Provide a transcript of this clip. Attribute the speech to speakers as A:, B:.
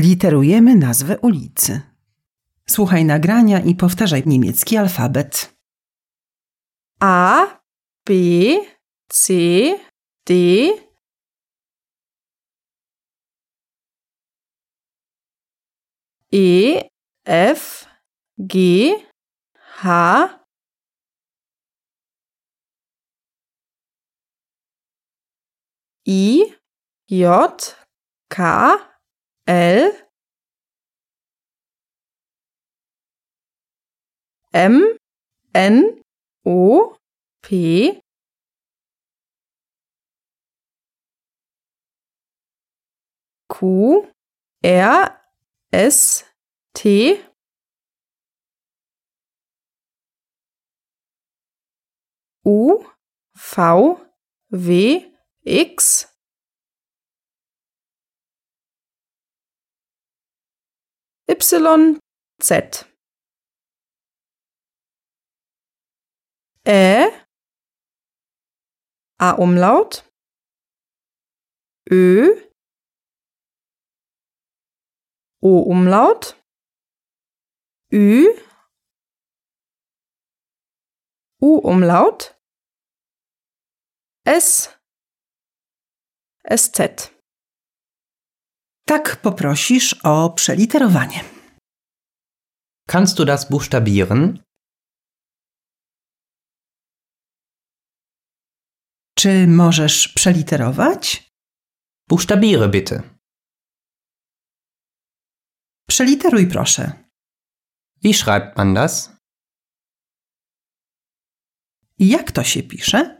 A: Literujemy nazwę ulicy. Słuchaj nagrania i powtarzaj niemiecki alfabet.
B: A, B, C, D, E, F, G, H, I, J, K, L, M, N, O, P, Q, R, S, T, U, V, W, X, Y, Z. Ä, A-Umlaut, Ö, O-Umlaut, Ü, U-Umlaut, S, SZ.
A: Tak poprosisz o przeliterowanie.
C: Kannst du das buchstabieren?
A: Czy możesz przeliterować?
C: Buchstabiere bitte.
A: Przeliteruj proszę.
C: Wie schreibt man das?
A: Jak to się pisze?